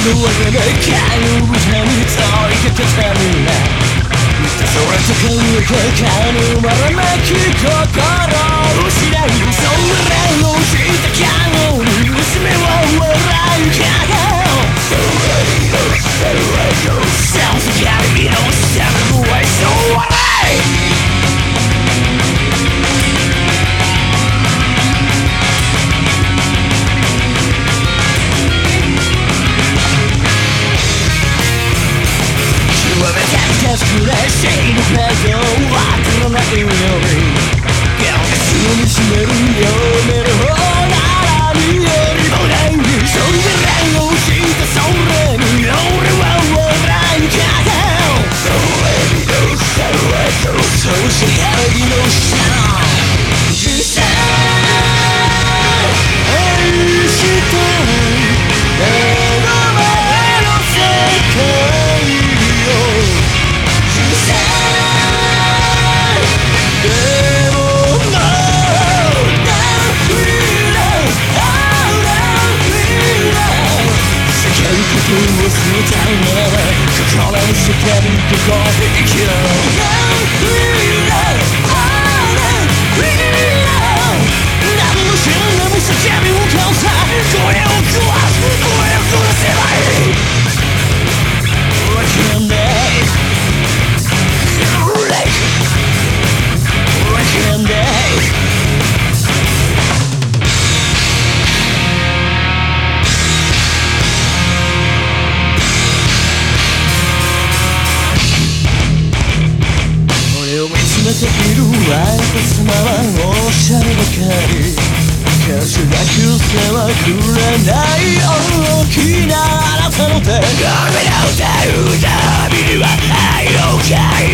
の技が彼の歌に問いかけたみんな満たされた感覚彼のまらなき心 treasure Call it, she can't be gone. You can't れているあはおしゃればかり手せはくれない大きなあなたの手。ゴの歌うたびには愛を変い